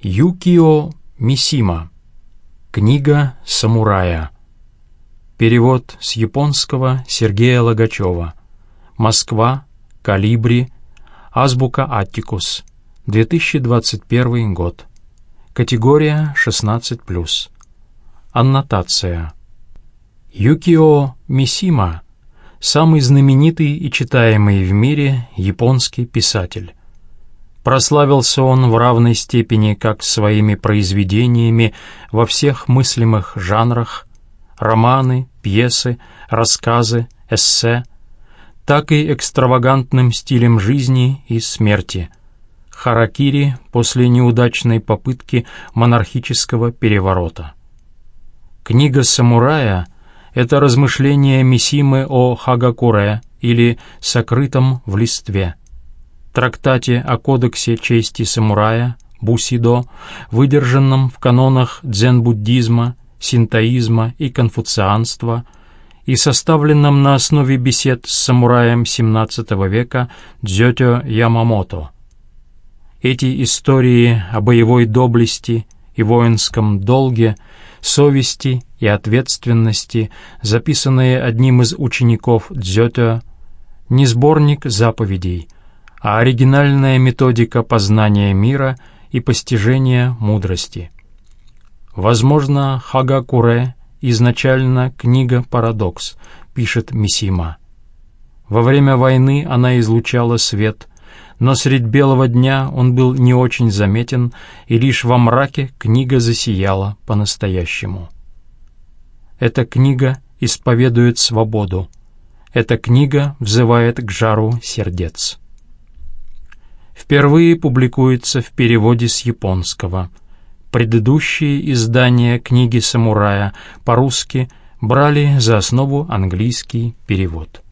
Юкио Мисима. Книга самурая. Перевод с японского Сергея Логачева. Москва. Калибри. Азбука Аттикус. 2021 год. Категория 16+. Аннотация. Юкио Мисима – самый знаменитый и читаемый в мире японский писатель. Прославился он в равной степени как своими произведениями во всех мыслимых жанрах — романы, пьесы, рассказы, эссе, так и экстравагантным стилем жизни и смерти — харакири после неудачной попытки монархического переворота. Книга самурая — это размышление Мисимы о Хагакуре или «сокрытом в листве», трактате о кодексе чести самурая, бусидо, выдержанном в канонах дзен-буддизма, синтоизма и конфуцианства и составленном на основе бесед с самураем XVII века Дзётё Ямамото. Эти истории о боевой доблести и воинском долге, совести и ответственности, записанные одним из учеников Дзётё, не сборник заповедей — а оригинальная методика познания мира и постижения мудрости. Возможно, Хагакуре изначально книга «Парадокс», пишет Мисима. Во время войны она излучала свет, но средь белого дня он был не очень заметен, и лишь во мраке книга засияла по-настоящему. Эта книга исповедует свободу. Эта книга взывает к жару сердец впервые публикуется в переводе с японского. Предыдущие издания книги «Самурая» по-русски брали за основу английский перевод.